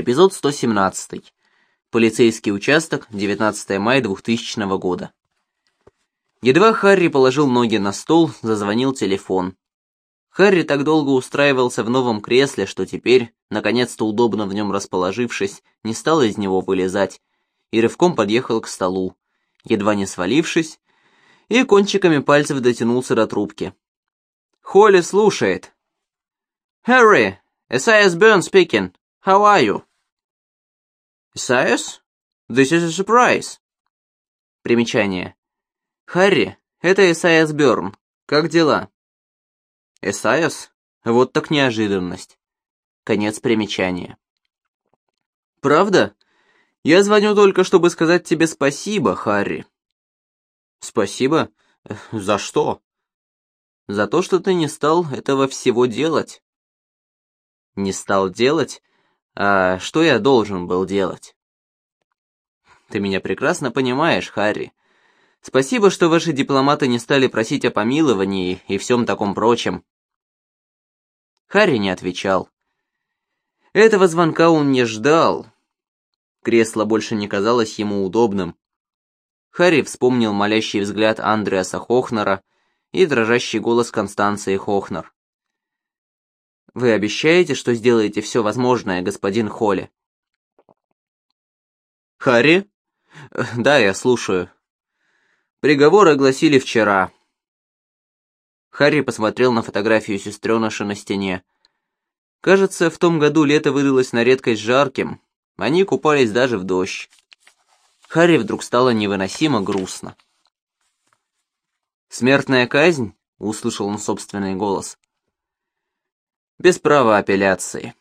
Эпизод 117. Полицейский участок, 19 мая 2000 года. Едва Харри положил ноги на стол, зазвонил телефон. Харри так долго устраивался в новом кресле, что теперь, наконец-то удобно в нем расположившись, не стал из него вылезать, и рывком подъехал к столу, едва не свалившись, и кончиками пальцев дотянулся до трубки. Холли слушает. «Harry, Esaias Byrne speaking. How are you?» «Esaias? This is a surprise». Примечание. «Харри, это Эсайас Бёрн. Как дела?» «Эсайас? Вот так неожиданность». Конец примечания. «Правда? Я звоню только, чтобы сказать тебе спасибо, Харри». «Спасибо? За что?» «За то, что ты не стал этого всего делать». «Не стал делать? А что я должен был делать?» «Ты меня прекрасно понимаешь, Харри. Спасибо, что ваши дипломаты не стали просить о помиловании и всем таком прочем. Харри не отвечал. Этого звонка он не ждал. Кресло больше не казалось ему удобным. Харри вспомнил молящий взгляд Андреаса Хохнера и дрожащий голос Констанции Хохнер. «Вы обещаете, что сделаете все возможное, господин Холли?» «Харри?» «Да, я слушаю», Приговор огласили вчера. Харри посмотрел на фотографию сестреныша на стене. Кажется, в том году лето выдалось на редкость жарким. Они купались даже в дождь. Харри вдруг стало невыносимо грустно. «Смертная казнь?» — услышал он собственный голос. «Без права апелляции».